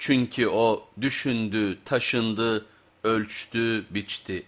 Çünkü o düşündü, taşındı, ölçtü, biçti.